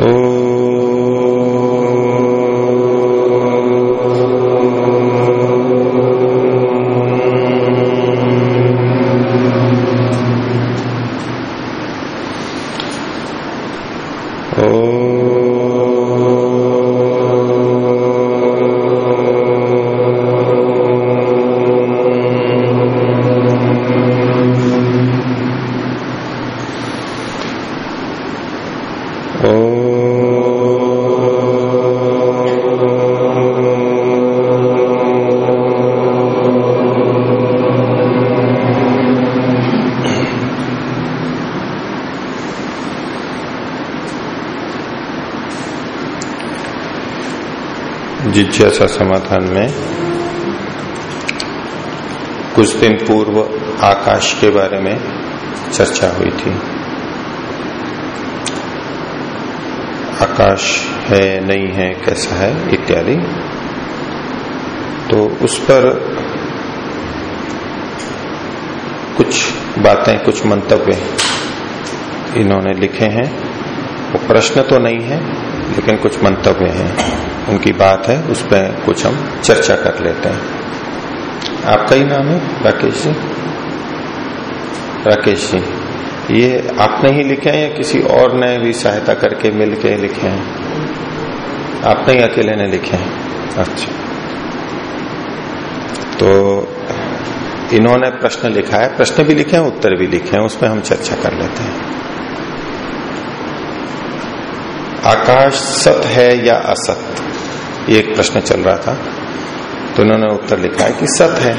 Oh. जिज्ञासा समाधान में कुछ दिन पूर्व आकाश के बारे में चर्चा हुई थी। आकाश है, नहीं है, कैसा है, इत्यादि। तो उस पर कुछ बातें, कुछ मंतव्य इन्होंने लिखे हैं। वो प्रश्न तो नहीं है, लेकिन कुछ मंतव्य हैं। उनकी बात है, उस पर कुछ हम चर्चा कर लेते हैं। आपका ही नाम है? राकेश जी? राकेश जी, ये आपने ही लिखे हैं या किसी और ने भी सहायता करके मिल के लिखे हैं? आपने ही अकेले ने लिखे हैं? अच्छा। तो इन्होंने प्रश्न लिखा है, प्रश्न भी लिखे हैं, उत्तर भी लिखे हैं उसमें हम चर्चा कर लेते हैं। आकाश सत है या असत? ये एक प्रश्न चल रहा था तो उन्होंने उत्तर लिखा है कि सत है।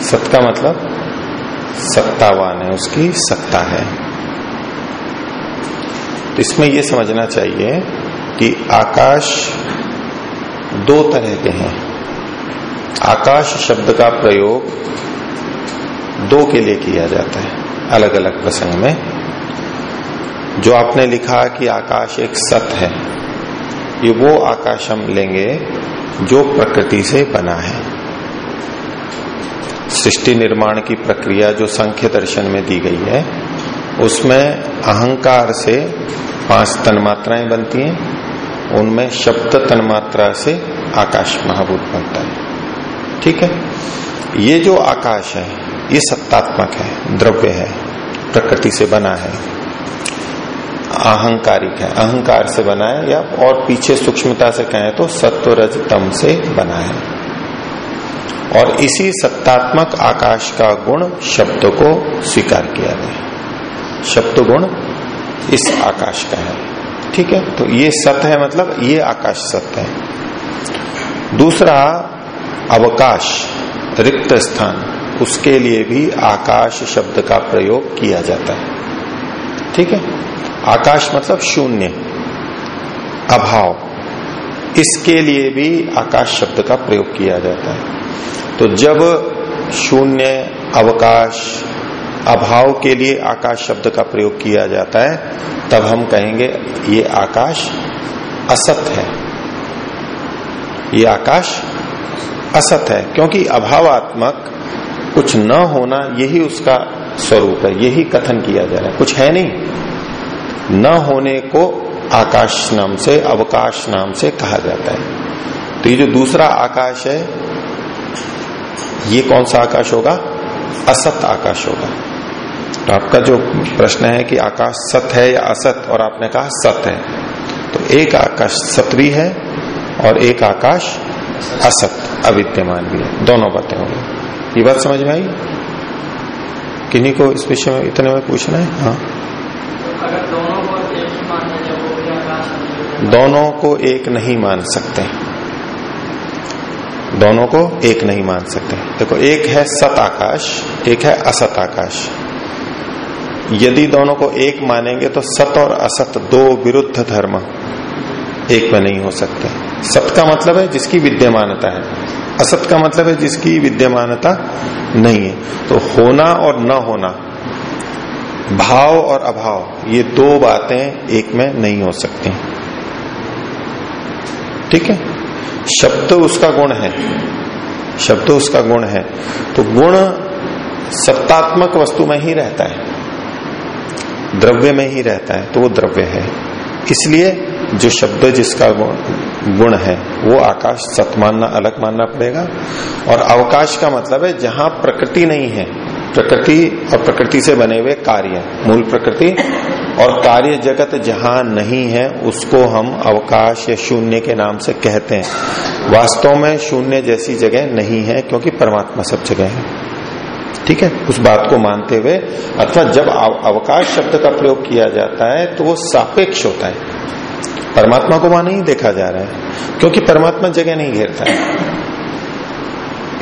सत का मतलब सत्तावान है, उसकी सत्ता है। तो इसमें यह समझना चाहिए कि आकाश दो तरह के हैं। आकाश शब्द का प्रयोग दो के लिए किया जाता है अलग अलग प्रसंग में। जो आपने लिखा कि आकाश एक सत है ये वो आकाश हम लेंगे जो प्रकृति से बना है। सृष्टि निर्माण की प्रक्रिया जो संख्य दर्शन में दी गई है, उसमें अहंकार से पाँच तन्मात्राएँ बनती हैं, उनमें शब्द तन्मात्रा से आकाश महाभूत बनता है। ठीक है? ये जो आकाश है, ये सत्तात्मक है, द्रव्य है, प्रकृति से बना है। अहंकारिक है। अहंकार से बना है या और पीछे सूक्ष्मता से कहें तो सत्व रज तम से बना है और इसी सत्तात्मक आकाश का गुण शब्द को स्वीकार किया गया शब्द गुण इस आकाश का है। ठीक है? तो ये सत्य है मतलब ये आकाश सत्य है। दूसरा, अवकाश, रिक्त स्थान, उसके लिए भी आकाश शब्द का प्रयोग किया जाता है। ठीक है? आकाश मतलब शून्य, अभाव। इसके लिए भी आकाश शब्द का प्रयोग किया जाता है। तो जब शून्य, अवकाश, अभाव के लिए आकाश शब्द का प्रयोग किया जाता है, तब हम कहेंगे, ये आकाश असत है। ये आकाश असत है, क्योंकि अभावात्मक कुछ न होना यही उसका स्वरूप है, यही कथन किया जा रहा है। कुछ है नहीं। न होने को आकाश नाम से, अवकाश नाम से कहा जाता है। तो ये जो दूसरा आकाश है, ये कौन सा आकाश होगा? असत आकाश होगा। तो आपका जो प्रश्न है कि आकाश सत है या असत, और आपने कहा सत है तो एक आकाश सतवी है और एक आकाश असत, अविद्यमान भी है। दोनों बातें होंगी। ये बात समझ में आई? किन्हीं को इस विषय में इतने में पूछना है? हाँ। दोनों को एक नहीं मान सकते। दोनों को एक नहीं मान सकते। देखो, एक है सत आकाश एक है असत आकाश यदि दोनों को एक मानेंगे तो सत और असत दो विरुद्ध धर्म एक में नहीं हो सकते। सत का मतलब है जिसकी विद्यमानता है। असत का मतलब है जिसकी विद्यमानता नहीं है। तो होना और न होना, भाव और अभाव, ये दो बातें एक में नहीं हो सकती। ठीक है? शब्द तो उसका गुण है। शब्द तो उसका गुण है। तो गुण सत्तात्मक वस्तु में ही रहता है। द्रव्य में ही रहता है तो वो द्रव्य है। इसलिए जो शब्द जिसका गुण है, वो आकाश सत मानना, अलग मानना पड़ेगा। और अवकाश का मतलब है जहाँ प्रकृति नहीं है। प्रकृति और प्रकृति से बने हुए कार्य मूल प्रकृति और कार्य जगत जहाँ नहीं है, उसको हम अवकाश या शून्य के नाम से कहते हैं। वास्तव में शून्य जैसी जगह नहीं है, क्योंकि परमात्मा सब जगह है। ठीक है? उस बात को मानते हुए, अथवा जब अवकाश शब्द का प्रयोग किया जाता है तो वो सापेक्ष होता है। परमात्मा को वहाँ नहीं देखा जा रहा है, क्योंकि परमात्मा जगह नहीं घेरता है।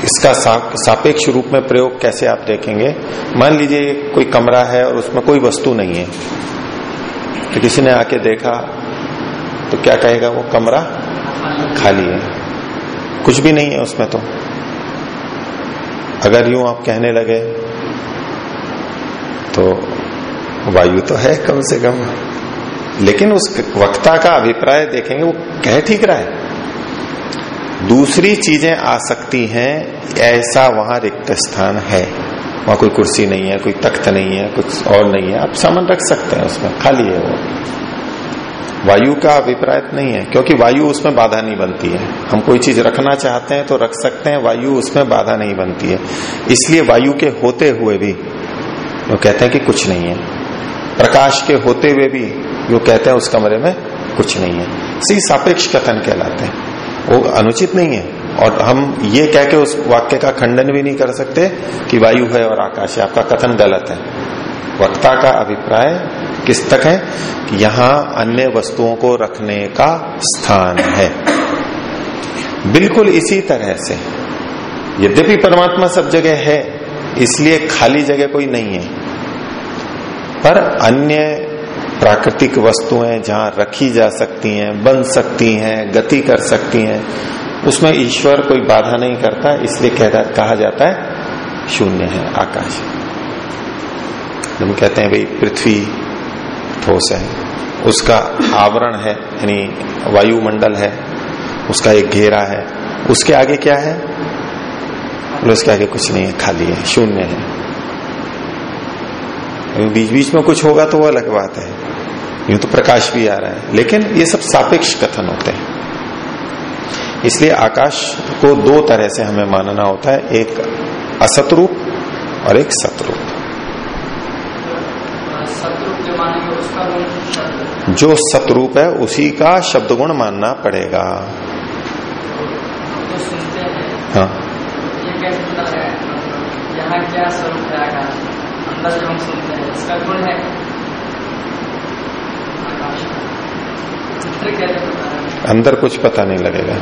इसका सापेक्ष रूप में प्रयोग कैसे आप देखेंगे? मान लीजिए कोई कमरा है और उसमें कोई वस्तु नहीं है। तो किसी ने आके देखा तो क्या कहेगा वो? कमरा खाली है। कुछ भी नहीं है उसमें तो। अगर यूँ आप कहने लगे तो वायु तो है कम से कम। लेकिन उस वक्ता का अभिप्राय देखेंगे, वो कह ठीक रहा है। दूसरी चीज़ें आ सकती हैं, ऐसा वहाँ रिक्त स्थान है। वहाँ कोई कुर्सी नहीं है, कोई तख्त नहीं है, कुछ और नहीं है। आप सामान रख सकते हैं उसमें, खाली है वो। वायु का अभिप्राय नहीं है, क्योंकि वायु उसमें बाधा नहीं बनती है। हम कोई चीज़ रखना चाहते हैं तो रख सकते हैं, वायु उसमें बाधा नहीं बनती है। इसलिए वायु के होते हुए भी, वो कहते हैं कि कुछ नहीं है। प्रकाश के होते हुए भी, वो कहते हैं उस कमरे में कुछ नहीं है। इसी सापेक्ष कथन कहलाते हैं। वो अनुचित नहीं है। और हम ये कह के उस वाक्य का खंडन भी नहीं कर सकते कि वायु है और आकाश है। आपका कथन गलत है। वक्ता का अभिप्राय किस तक है? कि यहाँ अन्य वस्तुओं को रखने का स्थान है। बिल्कुल इसी तरह से यद्यपि परमात्मा सब जगह है, इसलिए खाली जगह कोई नहीं है। पर अन्य प्राकृतिक वस्तुएँ जहाँ रखी जा सकती हैं, बन सकती हैं, गति कर सकती हैं, उसमें ईश्वर कोई बाधा नहीं करता, इसलिए कहा जाता है, शून्य है, आकाश। हम कहते हैं, भाई, पृथ्वी ठोस है, उसका आवरण है, यानी वायुमंडल है, उसका एक घेरा है, उसके आगे क्या है? उसके आगे कुछ नहीं है, खाली है, शून्य है। बीच बीच में कुछ होगा तो वो अलग बात है। यूँ तो प्रकाश भी आ रहा है। लेकिन ये सब सापेक्ष कथन होते हैं। इसलिए आकाश को दो तरह से हमें मानना होता है एक असतरूप और एक सतरूप। जो सतरूप है उसी का शब्द गुण मानना पड़ेगा। हाँ। है। क्या स्वरूप है आकाश अंदर जो हम सुनते हैं इसका गुण है। अंदर कुछ पता नहीं लगेगा।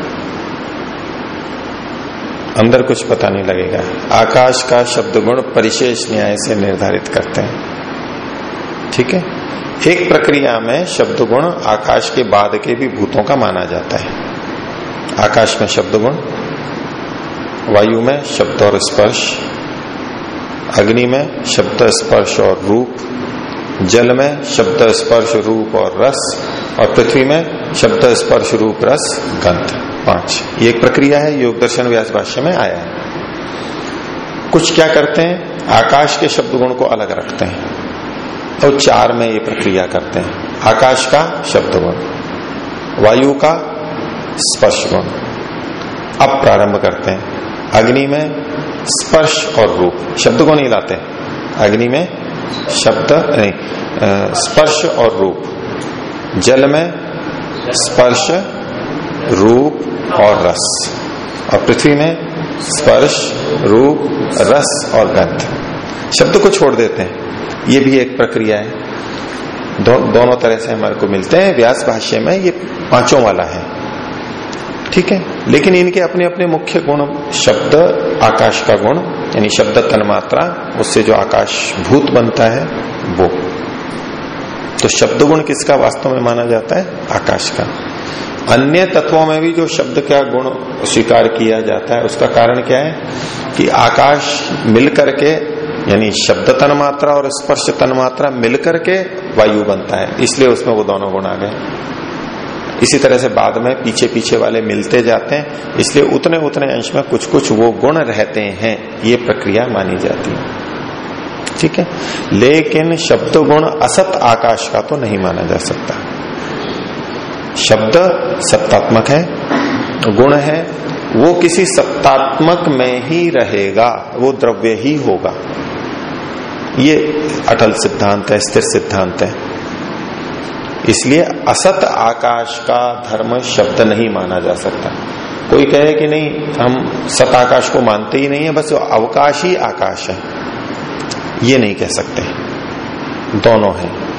अंदर कुछ पता नहीं लगेगा। आकाश का शब्द गुण परिशेष न्याय से निर्धारित करते हैं। ठीक है? एक प्रक्रिया में शब्द गुण आकाश के बाद के भी भूतों का माना जाता है। आकाश में शब्द गुण वायु में शब्द और स्पर्श, अग्नि में शब्द, स्पर्श और रूप जल में शब्द स्पर्श रूप और रस और पृथ्वी में शब्द स्पर्श रूप, रस, गंध। पाँच। ये एक प्रक्रिया है, योग दर्शन व्यास भाष्य में आया है। कुछ क्या करते हैं? आकाश के शब्द गुण को अलग रखते हैं और तो चार में ये प्रक्रिया करते हैं। आकाश का शब्द गुण वायु का स्पर्श गुण अब प्रारंभ करते हैं। अग्नि में स्पर्श और रूप। शब्द को नहीं लाते अग्नि में शब्द नहीं स्पर्श और रूप। जल में स्पर्श रूप और रस। और पृथ्वी में स्पर्श रूप रस और गंध। शब्द को छोड़ देते हैं। ये भी एक प्रक्रिया है। दो, दोनों तरह से हमारे को मिलते हैं। व्यास भाष्य में ये पाँचों वाला है। ठीक है? लेकिन इनके अपने अपने मुख्य गुण शब्द आकाश का गुण यानी शब्द तन्मात्रा उससे जो आकाश भूत बनता है, वो। तो शब्द गुण किसका वास्तव में माना जाता है? आकाश का। अन्य तत्वों में भी जो शब्द का गुण स्वीकार किया जाता है, उसका कारण क्या है? कि आकाश मिलकर के, यानी शब्द तन मात्रा और स्पर्श तन मात्रा मिलकर के वायु बनता है, इसलिए उसमें वो दोनों गुण आ गए। इसी तरह से बाद में पीछे पीछे वाले मिलते जाते हैं, इसलिए उतने उतने अंश में कुछ कुछ वो गुण रहते हैं, ये प्रक्रिया मानी जाती है। ठीक है? लेकिन शब्द गुण असत आकाश का तो नहीं माना जा सकता। शब्द सत्तात्मक है, गुण है, वो किसी सत्तात्मक में ही रहेगा, वो द्रव्य ही होगा। ये अटल सिद्धांत है, स्थिर सिद्धांत है। इसलिए असत आकाश का धर्म शब्द नहीं माना जा सकता। कोई कहे कि नहीं, हम सत आकाश को मानते ही नहीं है, बस अवकाश ही आकाश है। ये नहीं कह सकते। दोनों हैं।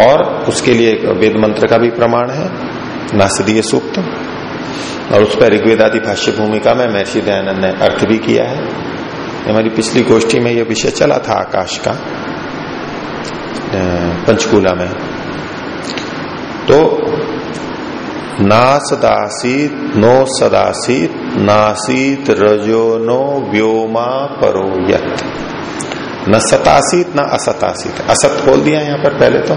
और उसके लिए एक वेद मंत्र का भी प्रमाण है, नासदीय सूक्त और उस पर ऋग्वेदादि भाष्य भूमिका में महर्षि दयानंद ने अर्थ भी किया है। हमारी पिछली गोष्ठी में यह विषय चला था आकाश का। पंचकूला में। तो ना सदासीत नो सदासीत नासीत रजो नो व्योमा परो यत। न सतासीत, न असतासीत। असत बोल दिया यहाँ पर पहले तो।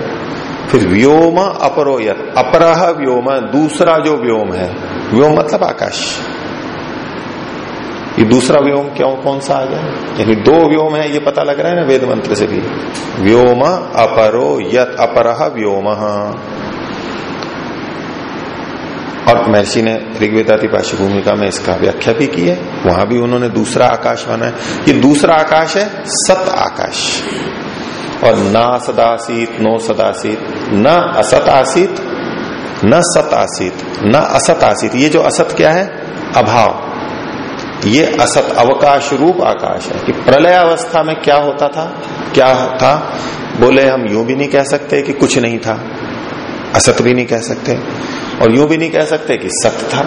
फिर व्योम अपरो यत। अपरह व्योम, दूसरा जो व्योम है, व्योम मतलब आकाश। ये दूसरा व्योम क्यों कौन सा आ गया? यानी दो व्योम है, ये पता लग रहा है ना वेद मंत्र से भी। व्योम अपरो यत अपरह व्योम। और महर्षि ने ऋग्वेदाति भाषी भूमिका में इसका व्याख्या भी की है। वहाँ भी उन्होंने दूसरा आकाश माना है। ये दूसरा आकाश है, सत आकाश। और ना सदासीत, नो सदासीत, न असत आसित, न सत आसित, न असत आसित। ये जो असत क्या है? अभाव। ये असत अवकाश रूप आकाश है कि प्रलय अवस्था में क्या होता था, क्या था? बोले, हम यूँ भी नहीं कह सकते कि कुछ नहीं था। असत भी नहीं कह सकते। और यूँ भी नहीं कह सकते कि सत था,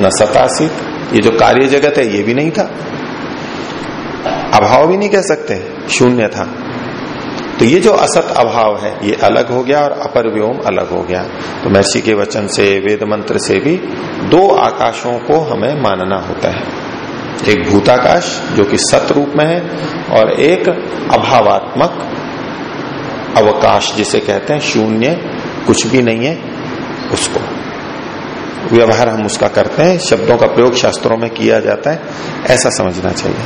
न सतासित। ये जो कार्य जगत है, ये भी नहीं था। अभाव भी नहीं कह सकते, शून्य था। तो ये जो असत अभाव है, ये अलग हो गया और अपर व्योम अलग हो गया। तो महर्षि के वचन से, वेद मंत्र से भी दो आकाशों को हमें मानना होता है। एक भूताकाश, जो कि सत रूप में है, और एक अभावात्मक अवकाश, जिसे कहते हैं शून्य, कुछ भी नहीं है उसको। व्यवहार हम उसका करते हैं, शब्दों का प्रयोग शास्त्रों में किया जाता है, ऐसा समझना चाहिए।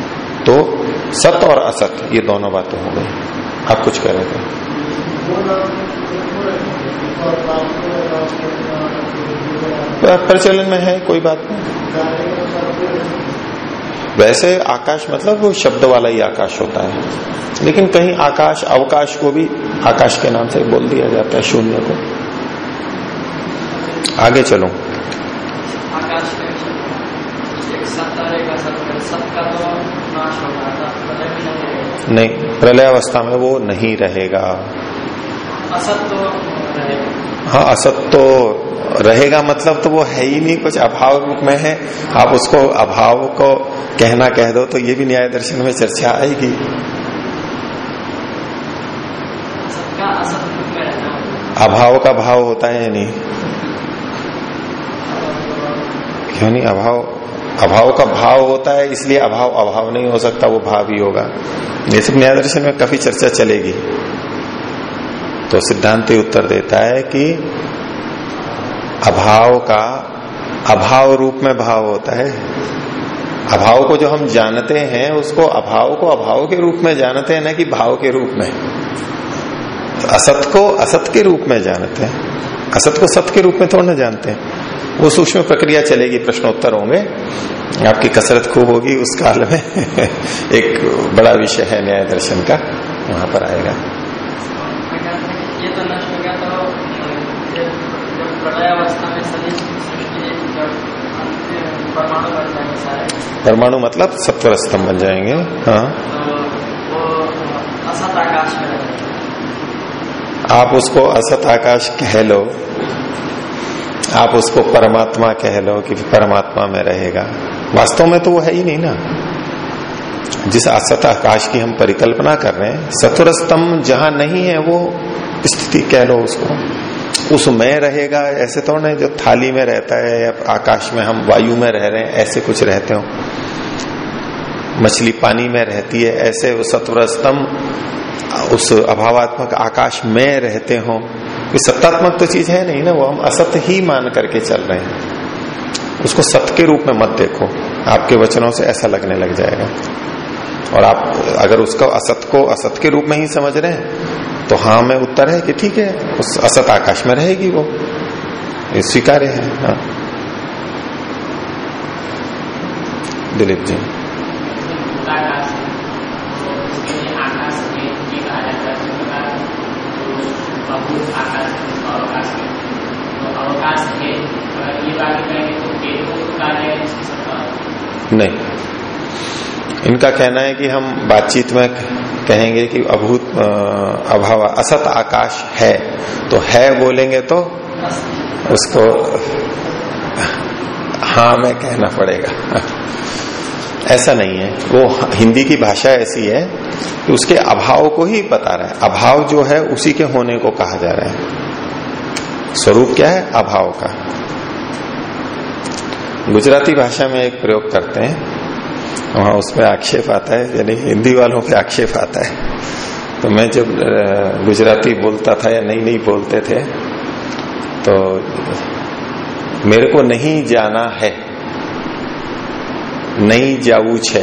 तो सत और असत, ये दोनों बातें हो गई। आप कुछ कह रहे थे? प्रचलन में है, कोई बात नहीं। वैसे आकाश मतलब वो शब्द वाला ही आकाश होता है। लेकिन कहीं आकाश अवकाश को भी आकाश के नाम से बोल दिया जाता है शून्य को। आगे चलो। आकाश नहीं प्रलय अवस्था में वो नहीं रहेगा। असत तो रहेगा। हाँ असत तो रहेगा मतलब तो वो है ही नहीं कुछ अभाव रूप में है। आप उसको अभाव को कहना कह दो तो ये भी न्याय दर्शन में चर्चा आएगी। अभाव का भाव होता है या नहीं? क्यों नहीं? अभाव अभाव का भाव होता है इसलिए अभाव अभाव नहीं हो सकता वो भाव ही होगा। ये सब न्याय दर्शन में काफ़ी चर्चा चलेगी। तो सिद्धांत ही उत्तर देता है कि अभाव का, अभाव रूप में भाव होता है। अभाव को जो हम जानते हैं, उसको अभाव को अभाव के रूप में जानते हैं, ना कि भाव के रूप में। तो असत को असत के रूप में जानते हैं। असत को सत के रूप में थोड़ा ना जानते हैं। वो सूक्ष्म प्रक्रिया चलेगी, प्रश्नोत्तर होंगे। आपकी कसरत खूब होगी उस काल में। एक बड़ा विषय है न्याय दर्शन का, वहाँ पर आएगा। ये तो परमाणु मतलब सत्वर स्तंभ बन जाएँगे। हाँ। असत आकाश आप उसको असत आकाश कह लो। आप उसको परमात्मा कह लो कि परमात्मा में रहेगा। वास्तव में तो वो है ही नहीं ना। जिस असत आकाश की हम परिकल्पना कर रहे हैं सत्वर स्तंभ जहाँ नहीं है वो स्थिति कह लो उसको। उसमें रहेगा, ऐसे तो नहीं, जो थाली में रहता है या आकाश में हम वायु में रह रहे हैं, ऐसे कुछ रहते हो? मछली पानी में रहती है, ऐसे वो सत्वर स्तंभ उस अभावात्मक आकाश में रहते हो। सत्तात्मक तो चीज़ है नहीं ना, वो हम असत ही मान करके चल रहे हैं। उसको सत्य के रूप में मत देखो, आपके वचनों से ऐसा लगने लग जाएगा। और आप, अगर उसको असत को, असत के रूप में ही समझ रहे हैं तो हाँ में उत्तर है कि ठीक है, उस असत आकाश में रहेगी वो। ये स्वीकार्य है हाँ। दिलीप जी। नहीं। इनका कहना है कि हम बातचीत में कहेंगे कि अभूत अभाव, असत आकाश है। तो है बोलेंगे तो उसको हाँ में कहना पड़ेगा। ऐसा नहीं है। वो हिंदी की भाषा ऐसी है कि उसके अभाव को ही बता रहा है। अभाव जो है उसी के होने को कहा जा रहा है। स्वरूप क्या है? अभाव का। गुजराती भाषा में एक प्रयोग करते हैं। वहाँ पर आक्षेप आता है, यानी हिंदी वालों पे आक्षेप आता है। तो मैं जब गुजराती बोलता था या नहीं नहीं बोलते थे तो मेरे को नहीं जाना है, नहीं जाऊ छे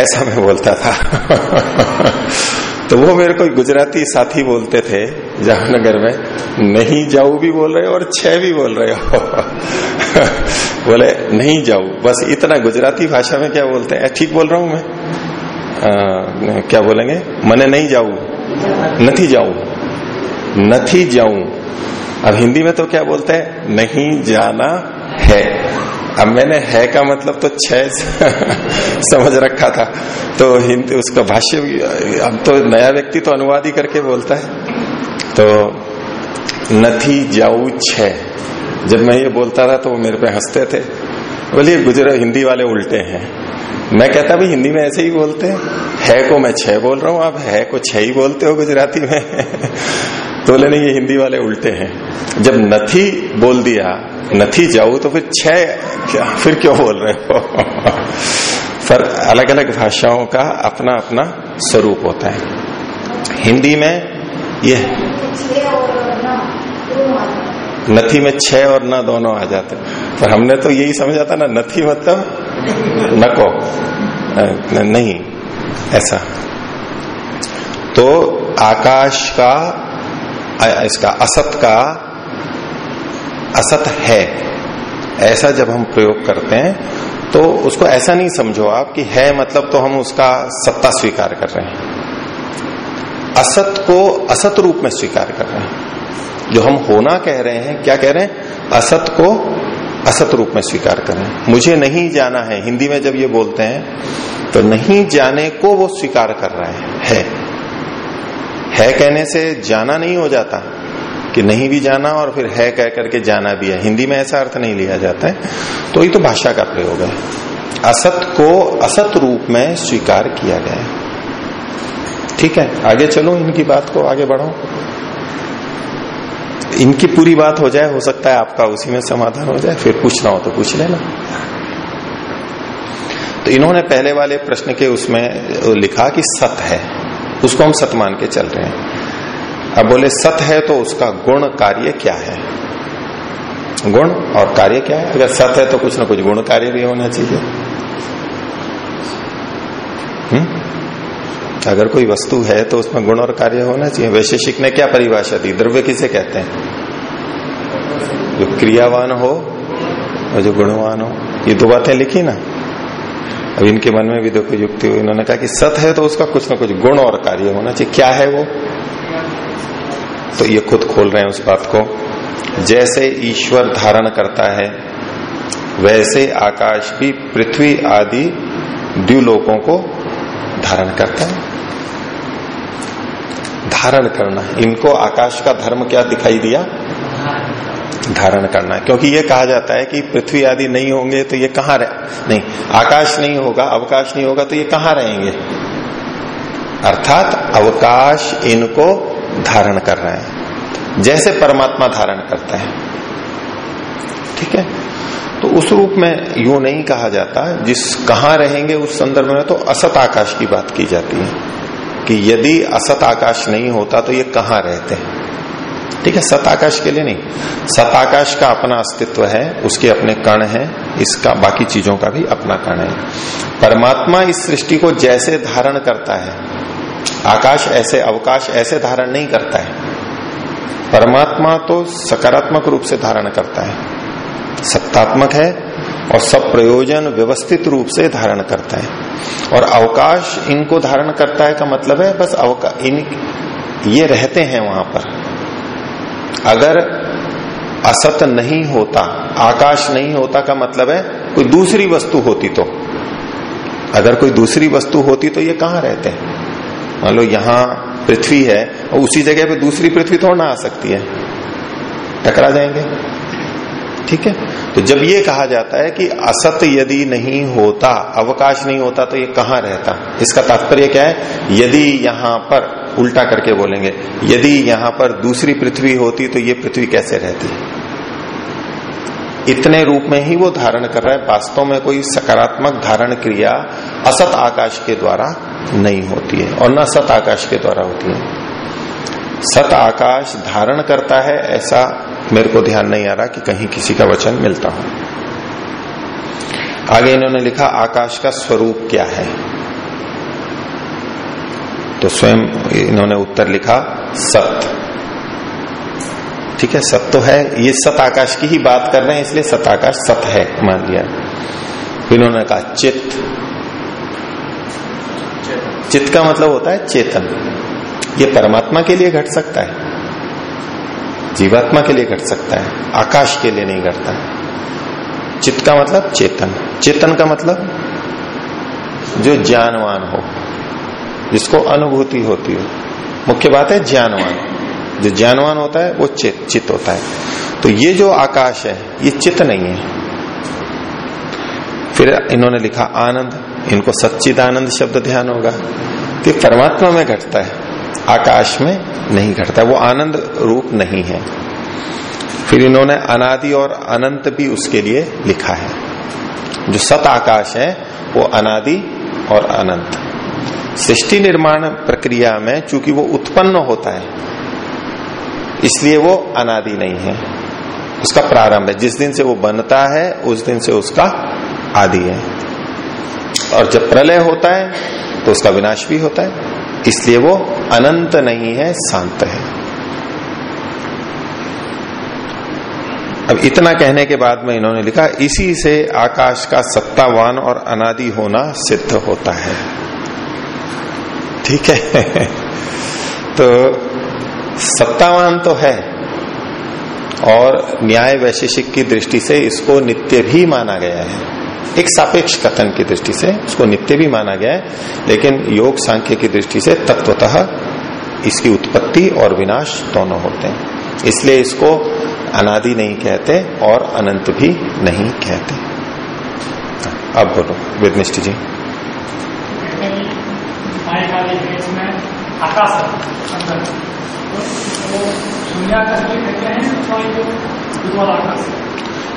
ऐसा मैं बोलता था। तो वो मेरे को गुजराती साथी बोलते थे जहानगर में नहीं जाऊ भी बोल रहे हो और छह भी बोल रहे हो। बोले नहीं जाऊ बस इतना गुजराती भाषा में क्या बोलते हैं? ठीक बोल रहा हूँ मैं। आ, क्या बोलेंगे? मने नहीं जाऊ नहीं जाऊ नहीं जाऊ। अब हिंदी में तो क्या बोलते हैं? नहीं जाना है। अब मैंने है का मतलब तो छह समझ रखा था। तो हिंदी, उसका भाष्य अब तो नया व्यक्ति तो अनुवाद ही करके बोलता है। तो नथी जाऊ छ जब मैं ये बोलता था तो वो मेरे पे हँसते थे। बोलिए गुजरात हिंदी वाले उल्टे हैं। मैं कहता भी हिंदी में ऐसे ही बोलते हैं। है को मैं छह बोल रहा हूँ, आप है को छह ही बोलते हो गुजराती में। तो बोले, नहीं, ये हिंदी वाले उल्टे हैं। जब नथी बोल दिया, नथी जाऊ तो फिर छह क्या, फिर क्यों बोल रहे हो? पर अलग अलग भाषाओं का अपना अपना स्वरूप होता है। हिंदी में ये नथी में छह और न दोनों आ जाते। पर हमने तो यही समझा था ना, नथी मतलब नको नहीं, ऐसा। तो आकाश का इसका असत का असत है। ऐसा जब हम प्रयोग करते हैं तो उसको ऐसा नहीं समझो आप कि है मतलब तो हम उसका सत्ता स्वीकार कर रहे हैं। असत को असत रूप में स्वीकार कर रहे हैं। जो हम होना कह रहे हैं क्या कह रहे हैं? असत को असत रूप में स्वीकार कर। रहे हैं मुझे नहीं जाना है। हिंदी में जब ये बोलते हैं तो नहीं जाने को वो स्वीकार कर रहा है। है, है कहने से जाना नहीं हो जाता, कि नहीं भी जाना और फिर है कह करके जाना भी है। हिंदी में ऐसा अर्थ नहीं लिया जाता है। तो ये तो भाषा का प्रयोग है। असत को असत रूप में स्वीकार किया गया है। ठीक है, आगे चलो इनकी बात को, आगे बढ़ो। इनकी पूरी बात हो जाए, हो सकता है आपका उसी में समाधान हो जाए, फिर पूछना हो तो पूछ लेना। तो इन्होंने पहले वाले प्रश्न के उसमें लिखा कि सत है। उसको हम सत मान के चल रहे हैं। अब बोले, सत है तो उसका गुण कार्य क्या है? गुण और कार्य क्या है? अगर सत है तो कुछ ना कुछ गुण कार्य भी होना चाहिए। हम्म? अगर कोई वस्तु है तो उसमें गुण और कार्य होना चाहिए। वैशेषिक ने क्या परिभाषा दी? द्रव्य किसे कहते हैं? जो क्रियावान हो और जो गुणवान हो। ये दो बातें लिखी ना? अब इनके मन में भी देखो युक्ति हुई। इन्होंने कहा कि सत है तो उसका कुछ ना कुछ गुण और कार्य होना चाहिए। क्या है वो? तो ये खुद खोल रहे हैं उस बात को। जैसे ईश्वर धारण करता है, वैसे आकाश भी पृथ्वी आदि द्व्यूलोकों को धारण करता है। धारण करना। इनको आकाश का धर्म क्या दिखाई दिया? धारण करना क्योंकि ये कहा जाता है कि पृथ्वी आदि नहीं होंगे तो ये कहाँ रहे, नहीं, आकाश नहीं होगा, अवकाश नहीं होगा तो ये कहाँ रहेंगे? अर्थात अवकाश इनको धारण कर रहे हैं। जैसे परमात्मा धारण करता है। ठीक है? तो उस रूप में यू नहीं कहा जाता, जिस कहाँ रहेंगे उस संदर्भ में तो असत आकाश की बात की जाती है। कि यदि असत आकाश नहीं होता तो ये कहाँ रहते हैं? ठीक है सत आकाश के लिए नहीं। सत आकाश का अपना अस्तित्व है, उसके अपने कण है, इसका बाकी चीज़ों का भी अपना कण है। परमात्मा इस सृष्टि को जैसे धारण करता है, आकाश ऐसे, अवकाश ऐसे धारण नहीं करता है। परमात्मा तो सकारात्मक रूप से धारण करता है, सत्तात्मक है और सब प्रयोजन व्यवस्थित रूप से धारण करता है। और अवकाश इनको धारण करता है का मतलब है, बस अवकाश इन, ये रहते हैं वहाँ पर। अगर असत नहीं होता, आकाश नहीं होता का मतलब है, कोई दूसरी वस्तु होती तो। अगर कोई दूसरी वस्तु होती तो ये कहाँ रहते हैं? मान लो यहाँ पृथ्वी है, और उसी जगह पे दूसरी पृथ्वी थोड़ा ना आ सकती है। टकरा जाएँगे। ठीक है? तो जब ये कहा जाता है कि असत यदि नहीं होता, अवकाश नहीं होता तो ये कहाँ रहता? इसका तात्पर्य क्या है? यदि यहाँ पर, उल्टा करके बोलेंगे, यदि यहाँ पर दूसरी पृथ्वी होती तो ये पृथ्वी कैसे रहती? इतने रूप में ही वो धारण कर रहा है, वास्तव में कोई सकारात्मक धारण क्रिया असत आकाश के द्वारा नहीं होती है, और न सत आकाश के द्वारा होती है। सत आकाश धारण करता है, ऐसा मेरे को ध्यान नहीं आ रहा कि कहीं किसी का वचन मिलता हो। आगे इन्होंने लिखा, आकाश का स्वरूप क्या है? तो स्वयं इन्होंने उत्तर लिखा, सत्य। ठीक है, सत्य तो है, ये सत आकाश की ही बात कर रहे हैं, इसलिए सत आकाश सत है, मान लिया। फिर इन्होंने कहा, चित्त। चित्त का मतलब होता है चेतन। ये परमात्मा के लिए घट सकता है। जीवात्मा के लिए घट सकता है, आकाश के लिए नहीं घटता चित्त का मतलब चेतन। चेतन का मतलब जो ज्ञानवान हो, जिसको अनुभूति होती हो। मुख्य बात है ज्ञानवान। जो ज्ञानवान होता है, वो चित चित होता है। तो ये जो आकाश है, ये चित नहीं है। फिर इन्होंने लिखा आनंद। इनको सच्चिद आनंद शब्द ध्यान होगा। तो परमात्मा में घटता है। आकाश में नहीं घटता, वो आनंद रूप नहीं है। फिर इन्होंने अनादि और अनंत भी उसके लिए लिखा है। जो सत आकाश है, वो अनादि और अनंत। सृष्टि निर्माण प्रक्रिया में चूँकि वो उत्पन्न होता है, इसलिए वो अनादि नहीं है। उसका प्रारंभ है, जिस दिन से वो बनता है, उस दिन से उसका आदि है। और जब प्रलय होता है तो उसका विनाश भी होता है। इसलिए वो अनंत नहीं है, शांत है। अब इतना कहने के बाद में इन्होंने लिखा, इसी से आकाश का सत्तावान और अनादि होना सिद्ध होता है। ठीक है? तो सत्तावान तो है, और न्याय वैशेषिक की दृष्टि से इसको नित्य भी माना गया है। एक सापेक्ष कथन की दृष्टि से, उसको नित्य भी माना गया है, लेकिन योग सांख्य की दृष्टि से तत्वतः इसकी उत्पत्ति और विनाश दोनों होते हैं। इसलिए इसको अनादि नहीं कहते और अनंत भी नहीं कहते। अब बोलो विदनिष्ठ जी।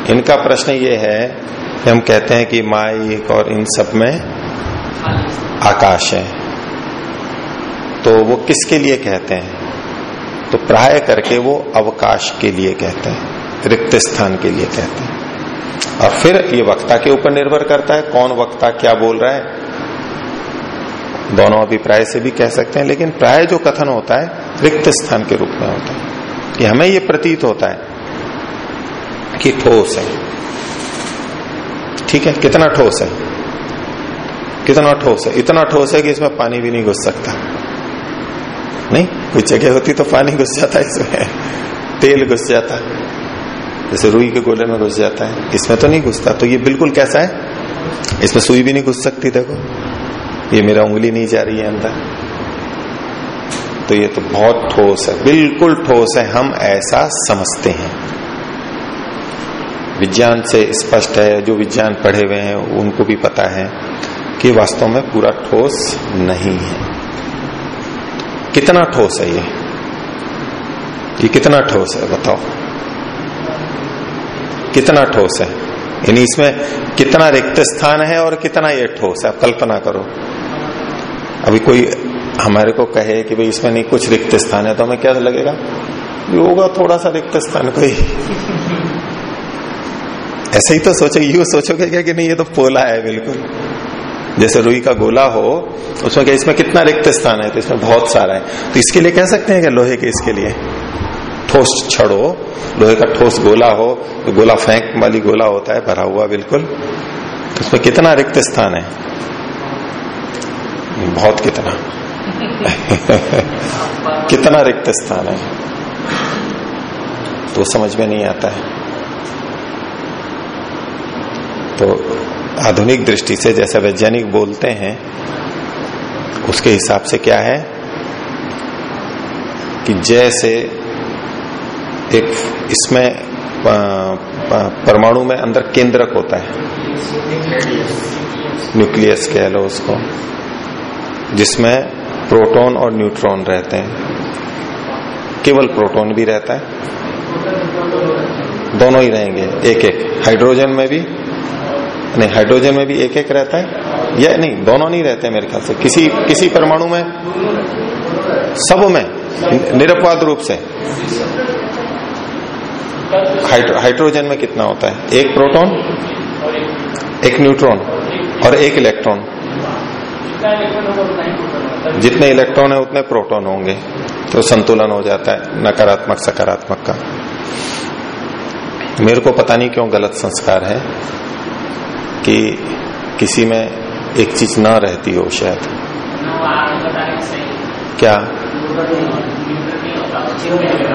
इनका प्रश्न ये है हम कहते हैं कि माइक और इन सब में आकाश है। तो वो किसके लिए कहते हैं? तो प्राय करके वो अवकाश के लिए कहते हैं, रिक्त स्थान के लिए कहते हैं। और फिर ये वक्ता के ऊपर निर्भर करता है, कौन वक्ता क्या बोल रहा है। दोनों अभिप्राय से भी कह सकते हैं, लेकिन प्राय जो कथन होता है, रिक्त स्थान के रूप में होता है। कि हमें ये प्रतीत होता है कि ठोस है। ठीक है? कितना ठोस है? कितना ठोस है? इतना ठोस है कि इसमें पानी भी नहीं घुस सकता। नहीं? कोई जगह होती तो पानी घुस जाता है इसमें। तेल घुस जाता। जैसे रुई के गोले में घुस जाता है। इसमें तो नहीं घुसता। तो ये बिल्कुल कैसा है? इसमें सुई भी नहीं घुस सकती, देखो। ये मेरा उंगली नहीं जा रही है अंदर। तो ये तो बहुत ठोस है। बिल्कुल ठोस है। हम ऐसा समझते हैं। विज्ञान से स्पष्ट है, जो विज्ञान पढ़े हुए हैं, उनको भी पता है कि वास्तव में पूरा ठोस नहीं है। कितना ठोस है ये? ये कितना ठोस है, बताओ। कितना ठोस है? यानी इसमें कितना रिक्त स्थान है और कितना ये ठोस है, आप कल्पना करो। अभी कोई हमारे को कहे कि भाई इसमें नहीं कुछ रिक्त स्थान है तो हमें क्या लगेगा? होगा थोड़ा सा रिक्त स्थान, कोई ऐसे ही तो सोचो, यू सोचोगे क्या कि नहीं, ये तो पोला है, बिल्कुल। जैसे रुई का गोला हो, उसमें क्या इसमें कितना रिक्त स्थान है तो इसमें बहुत सारा है। तो इसके लिए कह सकते हैं क्या लोहे के इसके लिए। ठोस छड़ो, लोहे का ठोस गोला हो तो गोला फेंक वाली गोला होता है, भरा हुआ, बिल्कुल। तो उसमें कितना रिक्त स्थान है? बहुत कितना। कितना रिक्त स्थान है? तो समझ में नहीं आता है। तो आधुनिक दृष्टि से जैसा वैज्ञानिक बोलते हैं, उसके हिसाब से क्या है? कि जैसे एक इसमें परमाणु में अंदर केंद्रक होता है। न्यूक्लियस कह लो उसको, जिसमें प्रोटॉन और न्यूट्रॉन रहते हैं। केवल प्रोटॉन भी रहता है। दोनों ही रहेंगे एक एक हाइड्रोजन में भी नहीं हाइड्रोजन में भी एक एक रहता है? या नहीं, दोनों नहीं रहते मेरे ख्याल से। किसी किसी परमाणु में? सब में, निरपवाद रूप से। हाइड्रोजन में कितना होता है? एक प्रोटॉन एक न्यूट्रॉन और एक इलेक्ट्रॉन जितने इलेक्ट्रॉन है, उतने प्रोटॉन होंगे। तो संतुलन हो जाता है, नकारात्मक, सकारात्मक का। मेरे को पता नहीं क्यों गलत संस्कार है। कि किसी में एक चीज़ ना रहती हो शायद। क्या?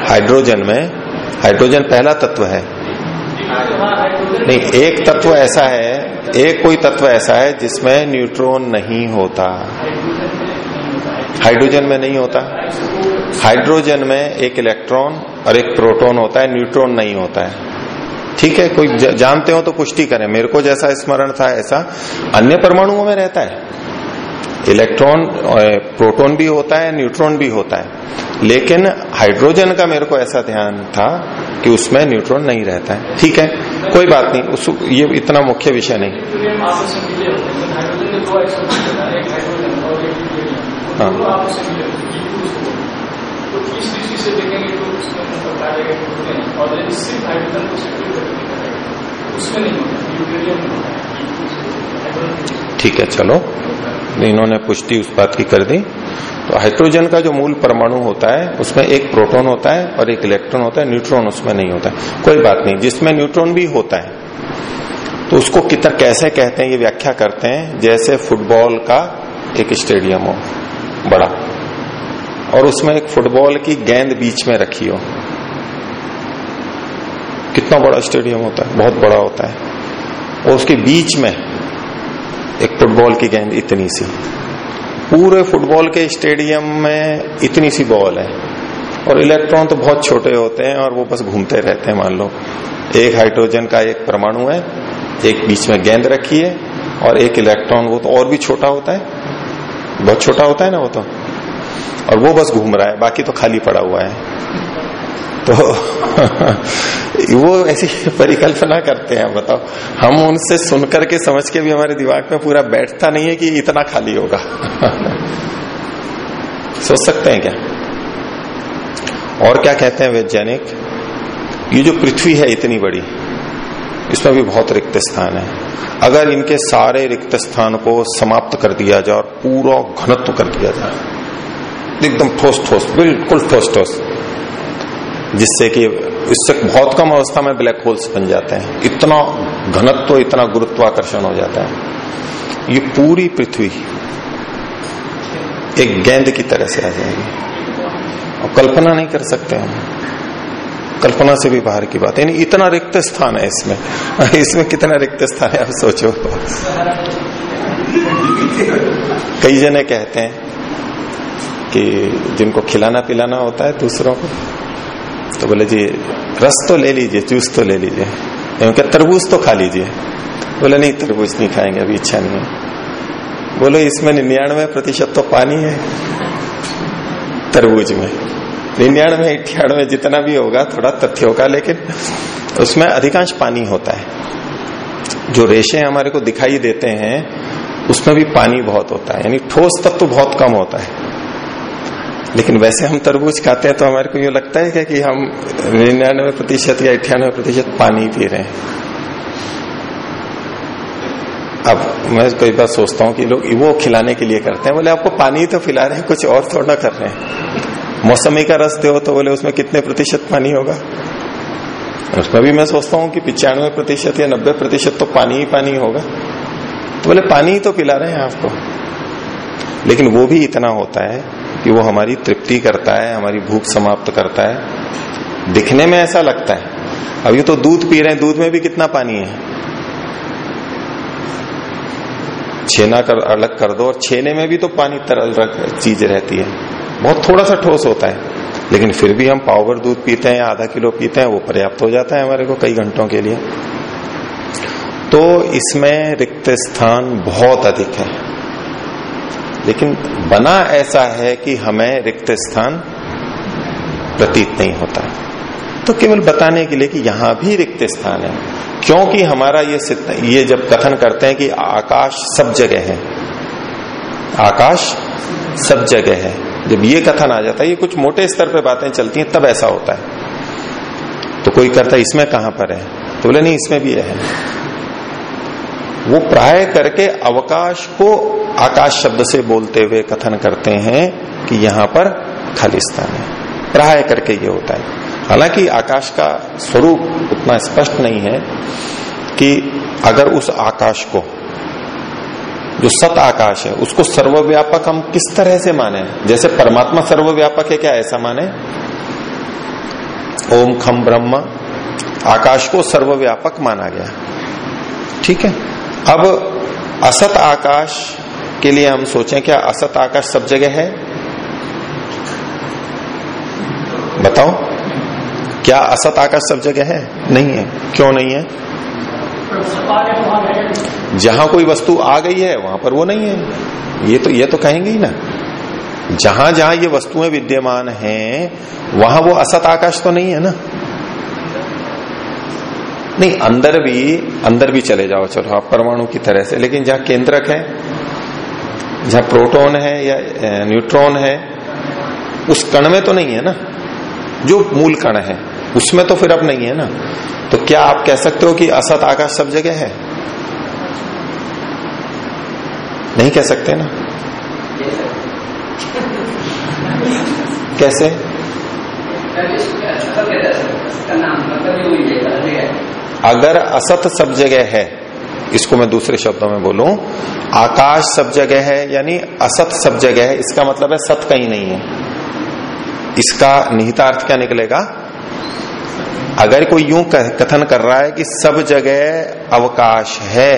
हाइड्रोजन में? हाइड्रोजन पहला तत्व है। नहीं, एक तत्व ऐसा है, एक कोई तत्व ऐसा है जिसमें न्यूट्रॉन नहीं होता। हाइड्रोजन में नहीं होता। हाइड्रोजन में एक इलेक्ट्रॉन और एक प्रोटॉन होता है, न्यूट्रॉन नहीं होता है। ठीक है, कोई जानते हो तो पुष्टि करें। मेरे को जैसा स्मरण था, ऐसा। अन्य परमाणुओं में रहता है। इलेक्ट्रॉन प्रोटॉन भी होता है, न्यूट्रॉन भी होता है। लेकिन हाइड्रोजन का मेरे को ऐसा ध्यान था कि उसमें न्यूट्रॉन नहीं रहता है। ठीक है? कोई बात नहीं। उस, ये इतना मुख्य विषय नहीं। हाँ। ठीक है, चलो। इन्होंने पुष्टि उस बात की कर दी। तो हाइड्रोजन का जो मूल परमाणु होता है, उसमें एक प्रोटॉन होता है और एक इलेक्ट्रॉन होता है न्यूट्रॉन उसमें नहीं होता है। कोई बात नहीं, जिसमें न्यूट्रॉन भी होता है तो उसको कितना, कैसे कहते हैं, ये व्याख्या करते हैं, जैसे फुटबॉल का एक स्टेडियम हो, बड़ा। और उसमें एक फुटबॉल की गेंद बीच में रखी हो। कितना बड़ा स्टेडियम होता है, बहुत बड़ा होता है। और उसके बीच में एक फुटबॉल की गेंद इतनी सी। पूरे फुटबॉल के स्टेडियम में इतनी सी बॉल है। और इलेक्ट्रॉन तो बहुत छोटे होते हैं और वो बस घूमते रहते हैं, मान लो। एक हाइड्रोजन का एक परमाणु है, एक बीच में गेंद रखी है, और एक इलेक्ट्रॉन, वो तो और भी छोटा होता है। बहुत छोटा होता है ना वो तो। और वो बस घूम रहा है, बाकी तो खाली पड़ा हुआ है। तो वो ऐसी परिकल्पना करते हैं, बताओ। हम उनसे सुनकर के समझ के भी हमारे दिमाग में पूरा बैठता नहीं है कि इतना खाली होगा। सोच सकते हैं क्या? और क्या कहते हैं वैज्ञानिक? ये जो पृथ्वी है इतनी बड़ी, इसमें भी बहुत रिक्त स्थान है। अगर इनके सारे रिक्त स्थान को समाप्त कर दिया जाए और पूरा घनत्व कर दिया जाए एकदम ठोस ठोस, बिल्कुल ठोस ठोस। जिससे कि इससे बहुत कम अवस्था में ब्लैक होल्स बन जाते हैं। इतना घनत्व, इतना गुरुत्वाकर्षण हो जाता है। ये पूरी पृथ्वी एक गेंद की तरह से आ जाएगी। और कल्पना नहीं कर सकते हम। कल्पना से भी बाहर की बात यानी इतना रिक्त स्थान है इसमें। इसमें कितना रिक्त स्थान है आप सोचो। कई जने कहते हैं कि जिनको खिलाना पिलाना होता है दूसरों को। तो बोले, जी, रस तो ले लीजिए, जूस तो ले लीजिए। क्या तरबूज तो खा लीजिए? बोले, नहीं, तरबूज नहीं खाएँगे, अभी इच्छा नहीं है। बोलो, इसमें निन्यानवे प्रतिशत तो पानी है, तरबूज में। निन्यानवे अठानवे जितना भी होगा, थोड़ा तथ्य होगा, लेकिन उसमें अधिकांश पानी होता है। जो रेशे हमारे को दिखाई देते हैं, उसमें भी पानी बहुत होता है, यानी ठोस तत्व तो बहुत कम होता है। लेकिन वैसे हम तरबूज खाते हैं तो हमारे को ये लगता है क्या कि हम निन्यानवे प्रतिशत या अठानवे प्रतिशत पानी पी रहे हैं? अब मैं कई बार सोचता हूँ कि लोग वो खिलाने के लिए करते हैं। बोले, आपको पानी तो पिला रहे हैं, कुछ और थोड़ा कर रहे हैं। मौसमी का रस दो तो बोले, उसमें कितने प्रतिशत पानी होगा? उसमें भी मैं सोचता हूँ कि पिचानवे प्रतिशत या नब्बे प्रतिशत तो पानी ही पानी होगा। तो बोले, पानी ही तो पिला रहे हैं आपको। लेकिन वो भी इतना होता है कि वो हमारी तृप्ति करता है, हमारी भूख समाप्त करता है। दिखने में ऐसा लगता है। अब ये तो दूध पी रहे हैं, दूध में भी कितना पानी है? छेना कर, अलग कर दो, और छेने में भी तो पानी तरल चीज़ रहती है। बहुत थोड़ा सा ठोस होता है। लेकिन फिर भी हम पावर दूध पीते हैं या आधा किलो पीते हैं, वो पर्याप्त हो जाता है हमारे को कई घंटों के लिए। तो इसमें रिक्त स्थान बहुत अधिक है। लेकिन बना ऐसा है कि हमें रिक्त स्थान प्रतीत नहीं होता। तो केवल बताने के लिए कि यहाँ भी रिक्त स्थान है, क्योंकि हमारा ये ये जब कथन करते हैं कि आकाश सब जगह है। आकाश सब जगह है। जब ये कथन आ जाता है, ये कुछ मोटे स्तर पे बातें चलती हैं, तब ऐसा होता है। तो कोई करता है, इसमें कहाँ पर है? तो बोले, नहीं, इसमें भी है। वो प्राय करके अवकाश को आकाश शब्द से बोलते हुए कथन करते हैं कि यहाँ पर खालिस्तान है। प्राय करके ये होता है। हालाँकि आकाश का स्वरूप उतना स्पष्ट नहीं है कि अगर उस आकाश को, जो सत आकाश है, उसको सर्वव्यापक हम किस तरह से माने? जैसे परमात्मा सर्वव्यापक है, क्या ऐसा माने? ओम खम ब्रह्म, आकाश को सर्वव्यापक माना गया। ठीक है? अब असत आकाश के लिए हम सोचें, क्या असत आकाश सब जगह है? बताओ, क्या असत आकाश सब जगह है? नहीं है। क्यों नहीं है? जहाँ कोई वस्तु आ गई है, वहाँ पर वो नहीं है। ये तो ये तो कहेंगे ही ना। जहाँ जहाँ ये वस्तुएँ विद्यमान हैं, वहाँ वो असत आकाश तो नहीं है ना। नहीं अंदर भी अंदर भी चले जाओ चलो आप परमाणु की तरह से। लेकिन जहाँ केंद्रक है जहाँ प्रोटॉन है या न्यूट्रॉन है उस कण में तो नहीं है ना? जो मूल कण है उसमें तो फिर अब नहीं है ना? तो क्या आप कह सकते हो कि असत आकाश सब जगह है? नहीं कह सकते ना? कैसे? अगर असत सब जगह है, इसको मैं दूसरे शब्दों में बोलूँ, आकाश सब जगह है, यानी असत सब जगह है, इसका मतलब है सत कहीं नहीं है। इसका निहितार्थ क्या निकलेगा? अगर कोई यूँ कथन कर रहा है कि सब जगह अवकाश है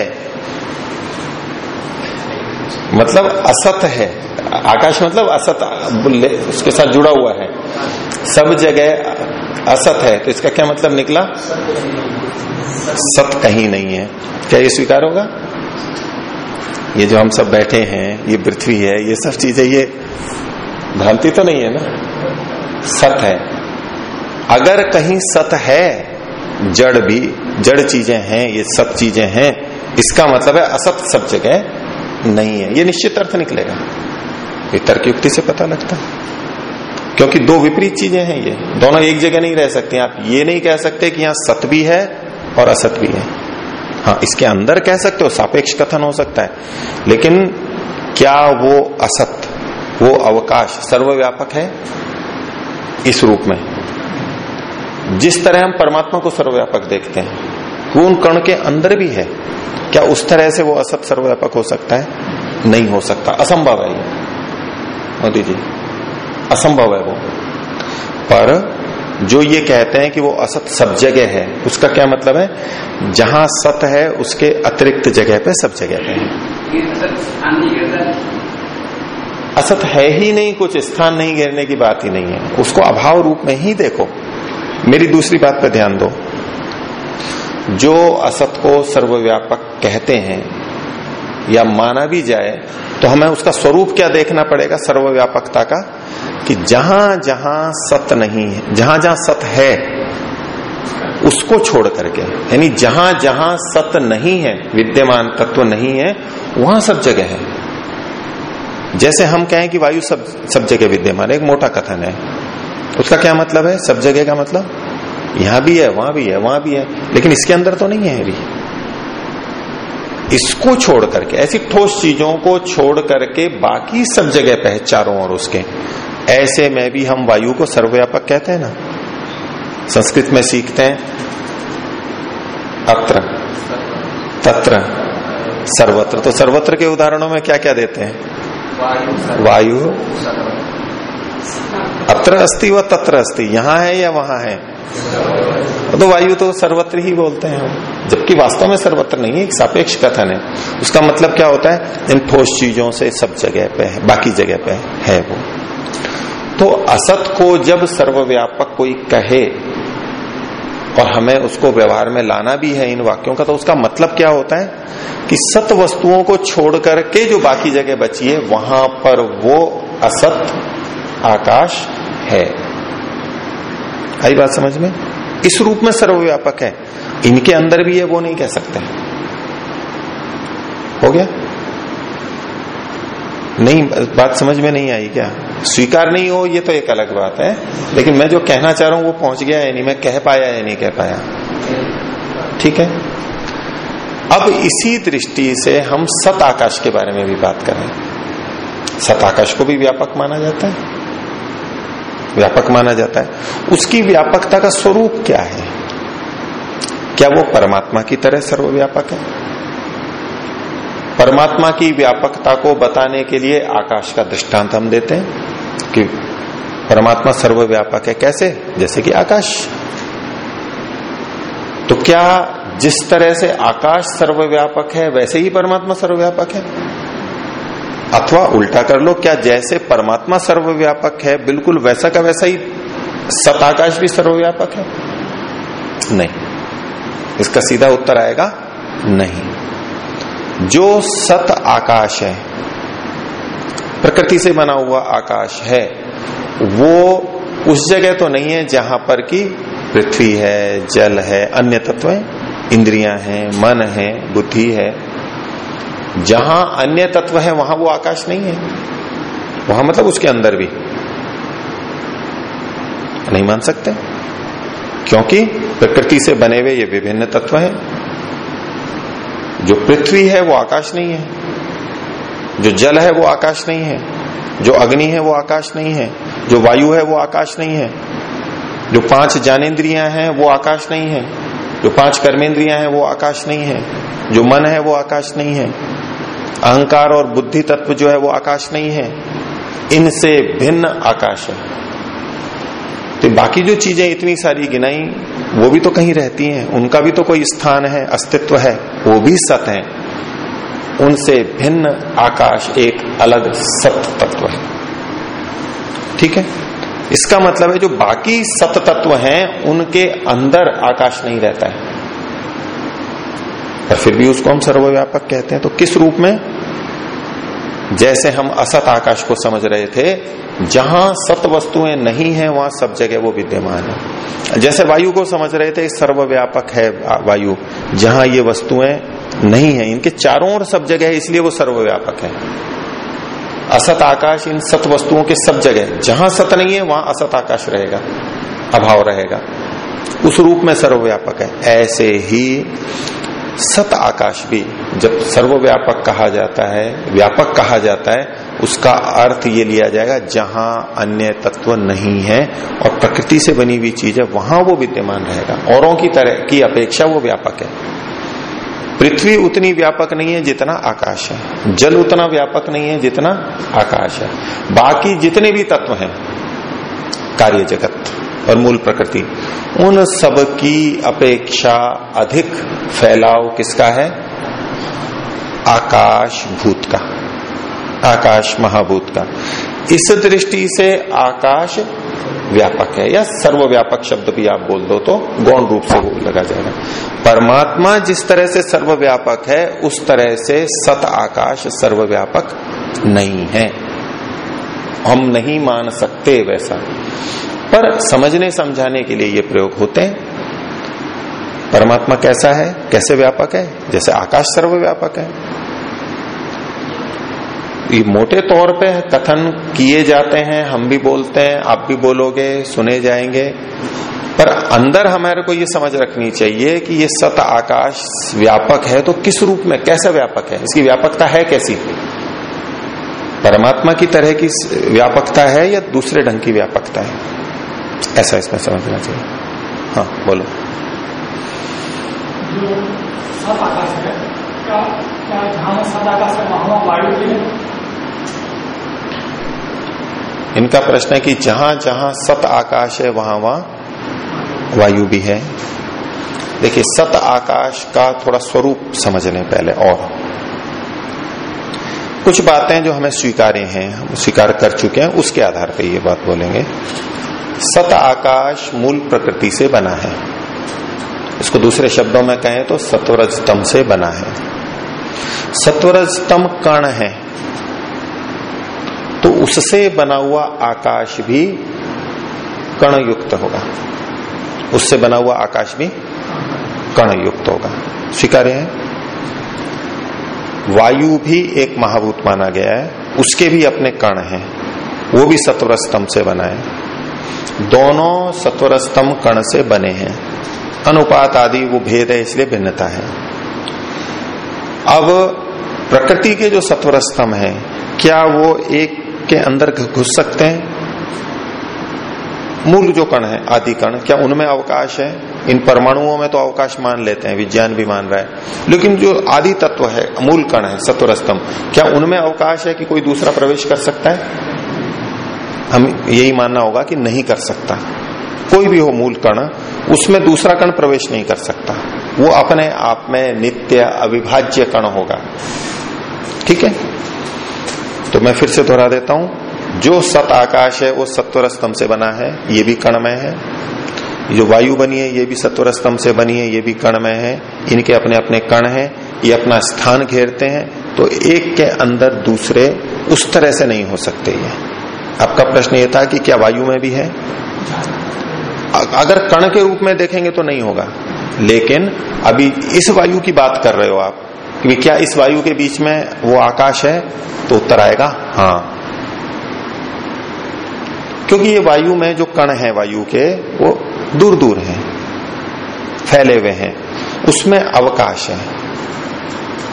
मतलब असत है। आकाश मतलब असत उसके साथ जुड़ा हुआ है। सब जगह असत है तो इसका क्या मतलब निकला? सत कहीं नहीं है। क्या ये स्वीकार होगा? ये जो हम सब बैठे हैं, ये पृथ्वी है, ये सब चीज़ें, ये भ्रांति तो नहीं है ना? सत है। अगर कहीं सत है, जड़ भी, जड़ चीज़ें हैं, ये सब चीज़ें हैं, इसका मतलब है असत सब जगह नहीं है। ये निश्चित अर्थ निकलेगा। ये तर्क युक्ति से पता लगता है। क्योंकि दो विपरीत चीज़ें हैं ये। दोनों एक जगह नहीं रह सकते। आप ये नहीं कह सकते कि यहाँ सत भी है और असत भी है। हाँ इसके अंदर कह सकते हो, सापेक्ष कथन हो सकता है। लेकिन क्या वो असत, वो अवकाश सर्वव्यापक है? इस रूप में। जिस तरह हम परमात्मा को सर्वव्यापक देखते हैं, वो उन कण के अंदर भी है। क्या उस तरह से वो असत सर्वव्यापक हो सकता है? नहीं हो सकता। असंभव है ये। मोदी जी, असंभव है वो। पर जो ये कहते हैं कि वो असत सब जगह है, उसका क्या मतलब है? जहाँ सत है, उसके अतिरिक्त जगह पे सब जगह पे है। असत है ही नहीं, कुछ स्थान नहीं घेरने की बात ही नहीं है। उसको अभाव रूप में ही देखो। मेरी दूसरी बात पर ध्यान दो। जो असत को सर्वव्यापक कहते हैं, या माना भी जाए तो हमें उसका स्वरूप क्या देखना पड़ेगा? सर्वव्यापकता का कि जहाँ जहाँ सत नहीं है, जहाँ जहाँ सत है, उसको छोड़ करके, यानी जहाँ जहाँ सत नहीं है, विद्यमान तत्व नहीं है, वहाँ सब जगह है। जैसे हम कहें कि वायु सब सब जगह विद्यमान है एक मोटा कथन है। उसका क्या मतलब है? सब जगह का मतलब? यहाँ भी है, वहाँ भी है, वहाँ भी है, लेकिन इसके अंदर तो नहीं है अभी। इसको छोड़ करके, ऐसी ठोस चीज़ों को छोड़ करके बाकी सब जगह पे है चारों ओर उसके ऐसे में भी हम वायु को सर्वव्यापक कहते हैं ना। संस्कृत में सीखते हैं, अत्र, तत्र, सर्वत्र। तो सर्वत्र के उदाहरणों में क्या क्या देते हैं? वायु, अत्र अस्ति व तत्र अस्ति, यहाँ है या वहाँ है? तो वायु तो सर्वत्र ही बोलते हैं जबकि वास्तव में सर्वत्र नहीं है एक सापेक्ष कथन है। उसका मतलब क्या होता है? इन ठोस चीज़ों से सब जगह पे है, बाकी जगह पे है वो। तो असत को जब सर्वव्यापक कोई कहे, और हमें उसको व्यवहार में लाना भी है इन वाक्यों का तो उसका मतलब क्या होता है? कि सत वस्तुओं को छोड़ करके जो बाकी जगह बची है, वहाँ पर वो असत आकाश है। आई बात समझ में? इस रूप में सर्वव्यापक है। इनके अंदर भी है वो नहीं कह सकते। हो गया? नहीं, बात समझ में नहीं आई क्या? स्वीकार नहीं हो, ये तो एक अलग बात है। लेकिन मैं जो कहना चाह रहा हूँ, वो पहुँच गया है, नहीं, मैं कह पाया या नहीं कह पाया। ठीक है? अब इसी दृष्टि से हम सत आकाश के बारे में भी बात करें। सत आकाश को भी व्यापक माना जाता है। व्यापक माना जाता है। उसकी व्यापकता का स्वरूप क्या है? क्या वो परमात्मा की तरह सर्वव्यापक है? परमात्मा की व्यापकता को बताने के लिए आकाश का दृष्टांत हम देते हैं कि परमात्मा सर्वव्यापक है। कैसे? जैसे कि आकाश। तो क्या जिस तरह से आकाश सर्वव्यापक है, वैसे ही परमात्मा सर्वव्यापक है? अथवा उल्टा कर लो, क्या जैसे परमात्मा सर्वव्यापक है, बिल्कुल वैसा का वैसा ही सत आकाश भी सर्वव्यापक है? नहीं। इसका सीधा उत्तर आएगा, नहीं। जो सत आकाश है, प्रकृति से बना हुआ आकाश है, वो उस जगह तो नहीं है जहाँ पर कि पृथ्वी है, जल है, अन्य तत्व है इंद्रियाँ हैं, मन है, बुद्धि है। जहाँ अन्य तत्व है, वहाँ वो आकाश नहीं है। वहाँ मतलब उसके अंदर भी। नहीं मान सकते? क्योंकि प्रकृति से बने हुए ये विभिन्न तत्व हैं जो पृथ्वी है वो आकाश नहीं है। जो जल है वो आकाश नहीं है। जो अग्नि है वो आकाश नहीं है। जो वायु है वो आकाश नहीं है। जो पाँच ज्ञानेन्द्रियाँ हैं वो आकाश नहीं है। जो पाँच कर्मेंद्रियाँ हैं वो आकाश नहीं है। जो मन है वो आकाश नहीं है। अहंकार और बुद्धि तत्व जो है वो आकाश नहीं है। इनसे भिन्न आकाश है। तो बाकी जो चीज़ें इतनी सारी गिनाई वो भी तो कहीं रहती हैं, उनका भी तो कोई स्थान है, अस्तित्व है, वो भी सत है। उनसे भिन्न आकाश एक अलग सत तत्व है। ठीक है? इसका मतलब है जो बाकी सत तत्व हैं, उनके अंदर आकाश नहीं रहता है। पर फिर भी उसको हम सर्वव्यापक कहते हैं तो किस रूप में? जैसे हम असत आकाश को समझ रहे थे, जहाँ सत वस्तुएँ नहीं है, वहाँ सब जगह वो विद्यमान है। जैसे वायु को समझ रहे थे, सर्वव्यापक है वायु, जहाँ ये वस्तुएँ नहीं है। इनके चारों ओर सब जगह है, इसलिए वो सर्वव्यापक है। असत आकाश इन सत वस्तुओं के सब जगह जहाँ सत नहीं है, वहाँ असत आकाश रहेगा, अभाव रहेगा। उस रूप में सर्वव्यापक है। ऐसे ही सत आकाश भी जब सर्वव्यापक कहा जाता है, व्यापक कहा जाता है, उसका अर्थ ये लिया जाएगा, जहाँ अन्य तत्व नहीं है और प्रकृति से बनी हुई चीज़ है, वहाँ वो विद्यमान रहेगा। औरों की तरह की अपेक्षा वो व्यापक है। पृथ्वी उतनी व्यापक नहीं है जितना आकाश है। जल उतना व्यापक नहीं है जितना आकाश है। बाकी जितने भी तत्व हैं, कार्य जगत। और मूल प्रकृति। उन सब की अपेक्षा अधिक फैलाव किसका है? आकाश भूत का। आकाश महाभूत का। इस दृष्टि से आकाश व्यापक है। या सर्वव्यापक शब्द भी आप बोल दो तो गौण रूप से लगा जाएगा। परमात्मा जिस तरह से सर्वव्यापक है, उस तरह से सत आकाश सर्वव्यापक नहीं है। हम नहीं मान सकते वैसा। पर समझने, समझाने के लिए ये प्रयोग होते हैं। परमात्मा कैसा है? कैसे व्यापक है? जैसे आकाश सर्वव्यापक है। ये मोटे तौर पे कथन किए जाते हैं, हम भी बोलते हैं, आप भी बोलोगे, सुने जाएँगे। पर अंदर हमारे को ये समझ रखनी चाहिए कि ये सत आकाश व्यापक है तो किस रूप में, कैसा व्यापक है? इसकी व्यापकता है कैसी? परमात्मा की तरह की व्यापकता है या दूसरे ढंग की व्यापकता है? ऐसा इसमें समझना चाहिए। हाँ बोलो। जो सत आकाश है क्या क्या जहाँ सत आकाश है वहाँ वायु भी है? इनका प्रश्न है कि जहाँ जहाँ सत आकाश है वहाँ वहाँ वायु भी है। देखिए सत आकाश का थोड़ा स्वरूप समझ लें पहले और। कुछ बातें जो हमें स्वीकार्य हैं हम स्वीकार कर चुके हैं उसके आधार पर ये बात बोलेंगे। सत आकाश मूल प्रकृति से बना है। इसको दूसरे शब्दों में कहें तो सत्वरज से बना है। सत्वरज तम कण है। तो उससे बना हुआ आकाश भी कण युक्त होगा। उससे बना हुआ आकाश भी कण युक्त होगा। स्वीकार्य है? वायु भी एक महाभूत माना गया है। उसके भी अपने कण हैं। वो भी सत्वर स्तंभ से बना है। दोनों सत्वर स्तंभ कण से बने हैं। अनुपात आदि वो भेद है, इसलिए भिन्नता है। अब प्रकृति के जो सत्वर स्तंभ है, क्या वो एक के अंदर घुस सकते हैं? मूल जो कण है, आदि कण, क्या उनमें अवकाश है? इन परमाणुओं में तो अवकाश मान लेते हैं, विज्ञान भी मान रहा है। लेकिन जो आदि तत्व है, मूल कण है सत्वर स्तंभ क्या उनमें अवकाश है कि कोई दूसरा प्रवेश कर सकता है? हम यही मानना होगा कि नहीं कर सकता। कोई भी हो मूल कण, उसमें दूसरा कण प्रवेश नहीं कर सकता। वो अपने आप में नित्य अविभाज्य कण होगा। ठीक है? तो मैं फिर से दोहरा देता हूँ। जो सत आकाश है, वो सत्वर स्तंभ से बना है, ये भी कणमय है। जो वायु बनी है, ये भी सत्वर स्तंभ से बनी है, ये भी कणमय है। इनके अपने अपने कण हैं, ये अपना स्थान घेरते हैं तो एक के अंदर दूसरे उस तरह से नहीं हो सकते ये। आपका प्रश्न ये था कि क्या वायु में भी है? अगर कण के रूप में देखेंगे तो नहीं होगा। लेकिन अभी इस वायु की बात कर रहे हो आप, कि क्या इस वायु के बीच में वो आकाश है तो उत्तर आएगा हाँ। क्योंकि ये वायु में जो कण है वायु के, वो दूर दूर हैं, फैले हुए हैं, उसमें अवकाश है।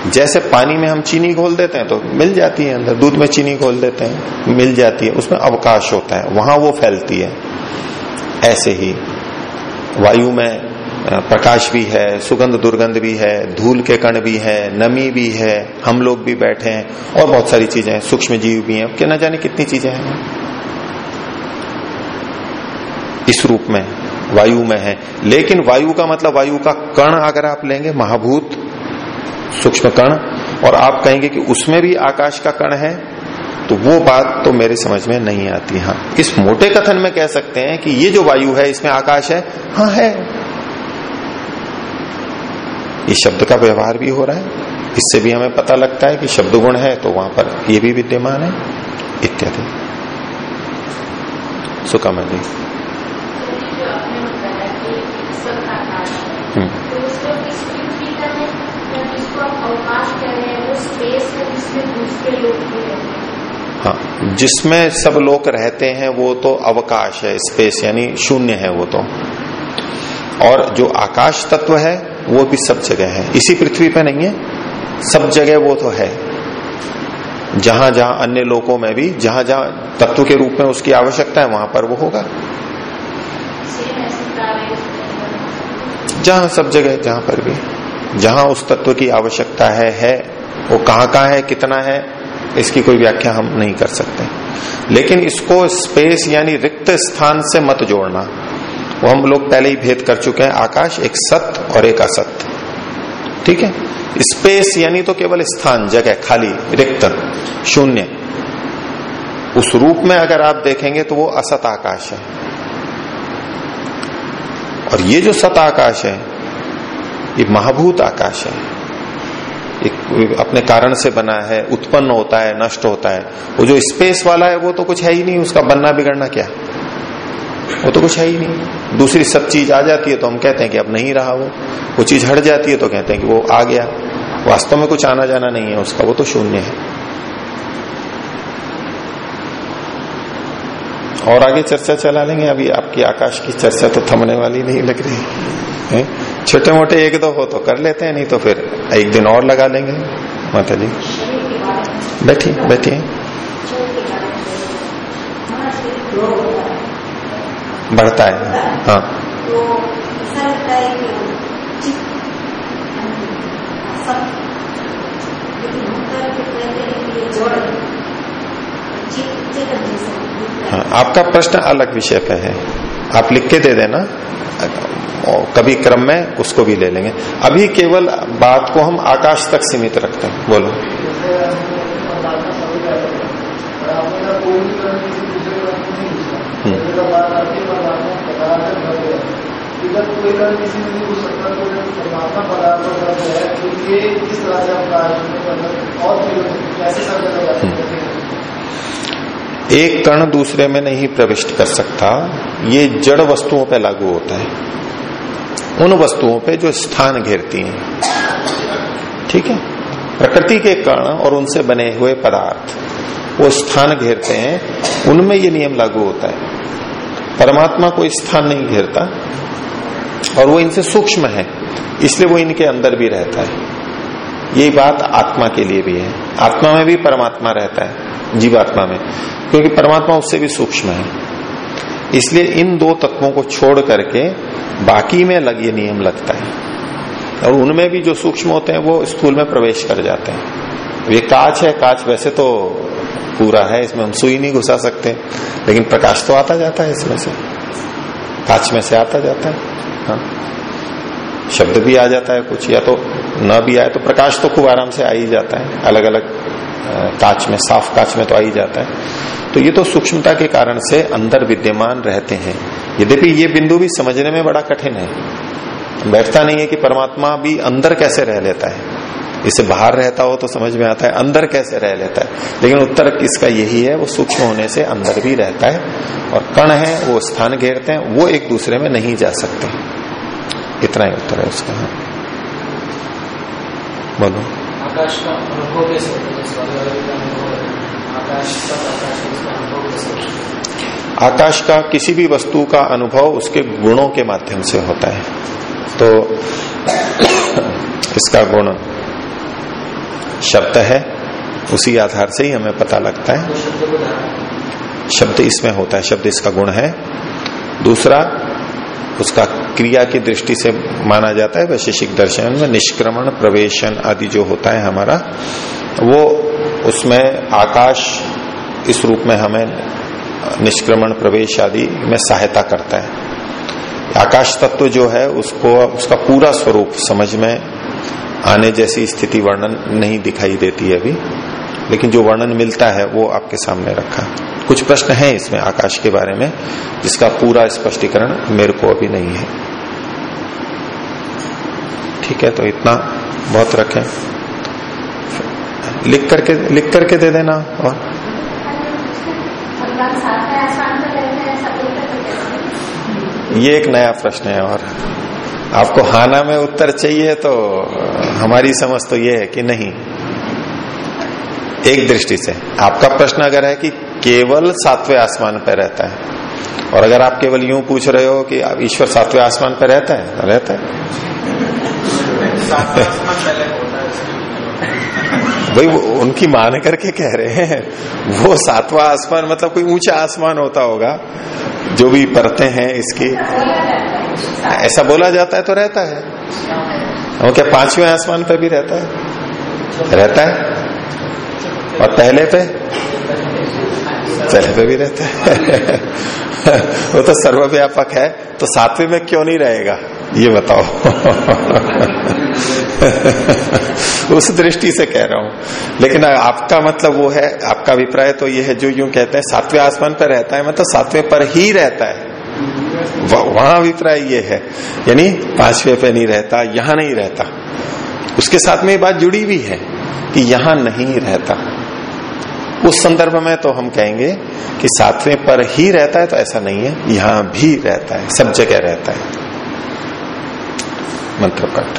जैसे पानी में हम चीनी घोल देते हैं तो मिल जाती है अंदर, दूध में चीनी घोल देते हैं, मिल जाती है। उसमें अवकाश होता है, वहाँ वो फैलती है। ऐसे ही वायु में प्रकाश भी है, सुगंध दुर्गंध भी है, धूल के कण भी है, नमी भी है, हम लोग भी बैठे हैं और बहुत सारी चीज़ें हैं सूक्ष्म जीव भी हैं। क्या न जाने कितनी चीज़ें हैं। इस रूप में, वायु में है। लेकिन वायु का मतलब वायु का कण अगर आप लेंगे, महाभूत सूक्ष्म कण और आप कहेंगे कि उसमें भी आकाश का कण है तो वो बात तो मेरे समझ में नहीं आती। हाँ इस मोटे कथन में कह सकते हैं कि ये जो वायु है इसमें आकाश है। हाँ है। इस शब्द का व्यवहार भी हो रहा है। इससे भी हमें पता लगता है कि शब्द गुण है तो वहाँ पर ये भी विद्यमान है इत्यादि। सुकामा जी। हाँ जिसमें सब लोग रहते हैं वो तो अवकाश है स्पेस यानी शून्य है वो तो। और जो आकाश तत्व है वो भी सब जगह है। इसी पृथ्वी पे नहीं है सब जगह वो तो है। जहाँ जहाँ अन्य लोकों में भी जहाँ जहाँ तत्व के रूप में उसकी आवश्यकता है वहाँ पर वो होगा। जहाँ सब जगह जहाँ पर भी। जहाँ उस तत्व की आवश्यकता है है, वो कहाँ कहाँ है, कितना है, इसकी कोई व्याख्या हम नहीं कर सकते। लेकिन इसको स्पेस यानी रिक्त स्थान से मत जोड़ना। वो हम लोग पहले ही भेद कर चुके हैं, आकाश एक सत्य और एक असत्य। ठीक है? स्पेस यानी तो केवल स्थान, जगह, खाली, रिक्त, शून्य। उस रूप में अगर आप देखेंगे तो वो असत आकाश है। और ये जो सत आकाश है ये महाभूत आकाश है। एक अपने कारण से बना है, उत्पन्न होता है, नष्ट होता है। वो जो स्पेस वाला है, वो तो कुछ है ही नहीं, उसका बनना बिगड़ना क्या? वो तो कुछ है ही नहीं। दूसरी सब चीज़ आ जाती है तो हम कहते हैं कि अब नहीं रहा वो। वो चीज़ हट जाती है तो कहते हैं कि वो आ गया। वास्तव में कुछ आना जाना नहीं है, उसका वो तो शून्य है। और आगे चर्चा चला लेंगे। अभी आपकी आकाश की चर्चा तो थमने वाली नहीं लग रही है? छोटे मोटे एक दो हो तो कर लेते हैं, नहीं तो फिर एक दिन और लगा लेंगे। माता जी बैठिए बैठिए। बढ़ता है। हाँ। हाँ आपका प्रश्न अलग विषय पे है। आप लिख के दे देना। कभी क्रम में उसको भी ले लेंगे। अभी केवल बात को हम आकाश तक सीमित रखते हैं। बोलो। एक कण दूसरे में नहीं प्रविष्ट कर सकता। ये जड़ वस्तुओं पर लागू होता है। उन वस्तुओं पे जो स्थान घेरती हैं। ठीक है? प्रकृति के कण और उनसे बने हुए पदार्थ, वो स्थान घेरते हैं। उनमें ये नियम लागू होता है। परमात्मा कोई स्थान नहीं घेरता और वो इनसे सूक्ष्म है, इसलिए वो इनके अंदर भी रहता है। यही बात आत्मा के लिए भी है। आत्मा में भी परमात्मा रहता है, जीवात्मा में। क्योंकि परमात्मा उससे भी सूक्ष्म है। इसलिए इन दो तत्वों को छोड़ करके बाकी में लग ये नियम लगता है। और उनमें भी जो सूक्ष्म होते हैं, वो स्थूल में प्रवेश कर जाते हैं। ये कांच है, कांच वैसे तो पूरा है, इसमें हम सुई नहीं घुसा सकते। लेकिन प्रकाश तो आता जाता है इसमें से। कांच में से आता जाता है। हाँ। शब्द भी आ जाता है कुछ, या तो न भी आए तो प्रकाश तो खूब आराम से आ ही जाता है। अलग अलग कांच में, साफ़ कांच में तो आ ही जाता है। तो ये तो सूक्ष्मता के कारण से अंदर विद्यमान रहते हैं। यद्यपि ये बिंदु भी समझने में बड़ा कठिन है। बैठता नहीं है कि परमात्मा भी अंदर कैसे रह लेता है। इसे बाहर रहता हो तो समझ में आता है, अंदर कैसे रह लेता है। लेकिन उत्तर इसका यही है, वो सूक्ष्म होने से अंदर भी रहता है और कण है, वो स्थान घेरते हैं, वो एक दूसरे में नहीं जा सकते। इतना ही उत्तर है उसका। हाँ बोलो। आकाश का अनुभव कैसे आकाश का कैसे भी वस्तु का अनुभव उसके गुणों के माध्यम से होता है। तो इसका गुण शब्द है उसी आधार से ही हमें पता लगता है। शब्द इसमें होता है शब्द इसका गुण है। दूसरा उसका क्रिया की दृष्टि से माना जाता है वैशेषिक दर्शन में निष्क्रमण, प्रवेशन आदि जो होता है हमारा, वो उसमें आकाश इस रूप में हमें निष्क्रमण, प्रवेश आदि में सहायता करता है। आकाश तत्व जो है उसको, उसका पूरा स्वरूप समझ में आने जैसी स्थिति वर्णन नहीं दिखाई देती है अभी, लेकिन जो वर्णन मिलता है वो आपके सामने रखा। कुछ प्रश्न हैं इसमें आकाश के बारे में जिसका पूरा स्पष्टीकरण मेरे को अभी नहीं है। ठीक है तो इतना बहुत रखें। लिख करके लिख करके दे देना और तो ये एक नया प्रश्न है और आपको हाना में उत्तर चाहिए तो हमारी समझ तो ये है कि नहीं। एक दृष्टि से। आपका प्रश्न अगर है कि केवल सातवें आसमान पर रहता है। और अगर आप केवल यूँ पूछ रहे हो कि आप ईश्वर सातवें आसमान पर रहता है तो रहता है। भाई उनकी मान करके कह रहे हैं वो सातवां आसमान मतलब कोई ऊँचा आसमान होता होगा जो भी परते हैं इसकी। ऐसा बोला जाता है तो रहता है। वो क्या पाँचवें आसमान पे भी रहता है? रहता है। और पहले पे? पहले पे भी रहता है। वो तो सर्वव्यापक है तो सातवें में क्यों नहीं रहेगा? ये बताओ। उस दृष्टि से कह रहा हूँ। लेकिन आपका मतलब वो है, आपका अभिप्राय तो ये है, जो यूँ कहते हैं, सातवें आसमान पर रहता है मतलब सातवें पर ही रहता है। वहाँ अभिप्राय ये है, यानी पाँचवें पे नहीं रहता, यहाँ नहीं रहता। उसके साथ में ये बात जुड़ी भी है कि यहाँ नहीं रहता। उस संदर्भ में तो हम कहेंगे कि सातवें पर ही रहता है तो ऐसा नहीं है, यहाँ भी रहता है, सब जगह रहता है। मंत्र कट